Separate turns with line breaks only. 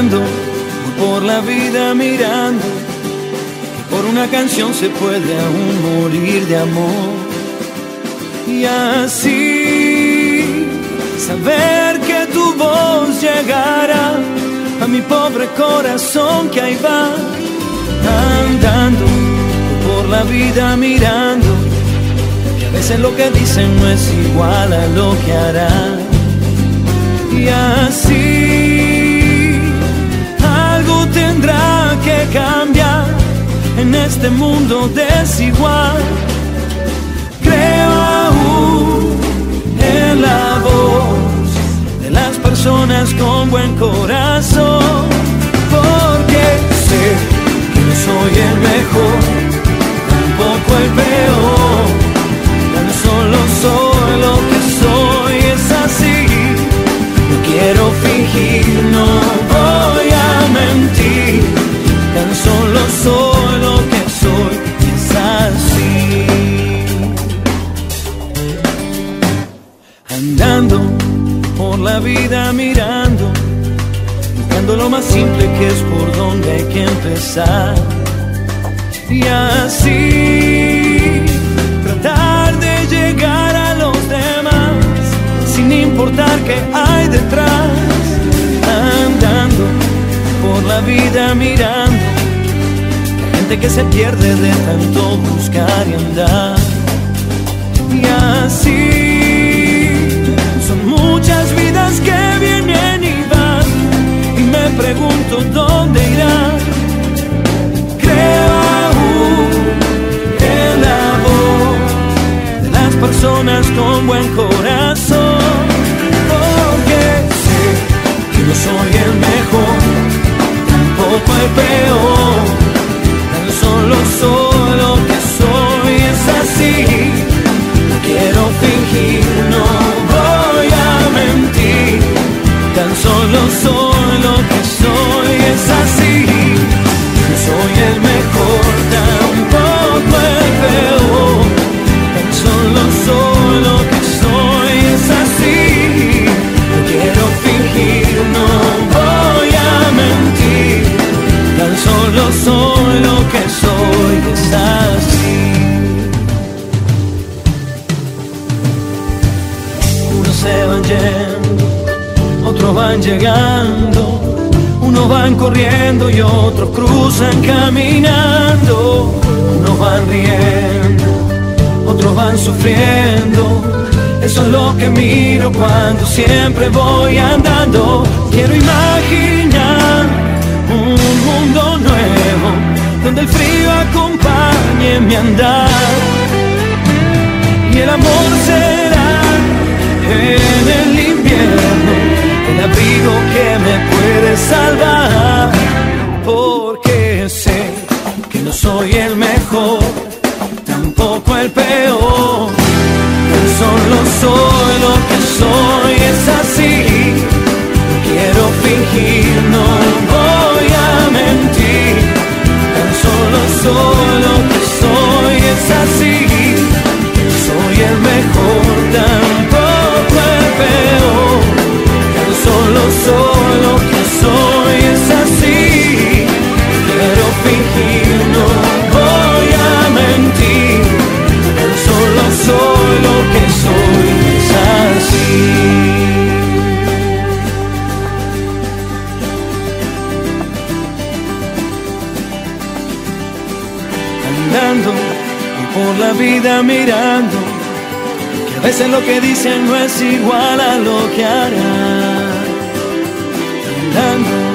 Por la vida mirando por una canción se puede aún morir de amor. Y así saber que tu voz llegará a mi pobre corazón que ahí va andando por la vida mirando y a veces lo que dicen no es igual a lo que hará y así este mundo desigual creo aún en la voz de las personas con buen corazón porque sé soy el mejor, tampoco el peor. La vida mirando lo más simple que es por donde hay que empezar. Y así tratar de llegar a los demás sin importar qué hay detrás. Andando por la vida mirando gente que se pierde de tanto buscar y andar. Y así personas con buen corazón, porque sé que no soy el mejor, tampoco el peor, van llegando unos van corriendo y otros cruzan caminando. Unos van riendo, otros van sufriendo. Eso es lo que miro cuando siempre voy andando. Quiero imaginar un mundo nuevo donde el frío acompañe mi andar. Y el amor soy el mejor, Andando por la vida mirando que a veces lo que dicen no es igual a lo que harán. andando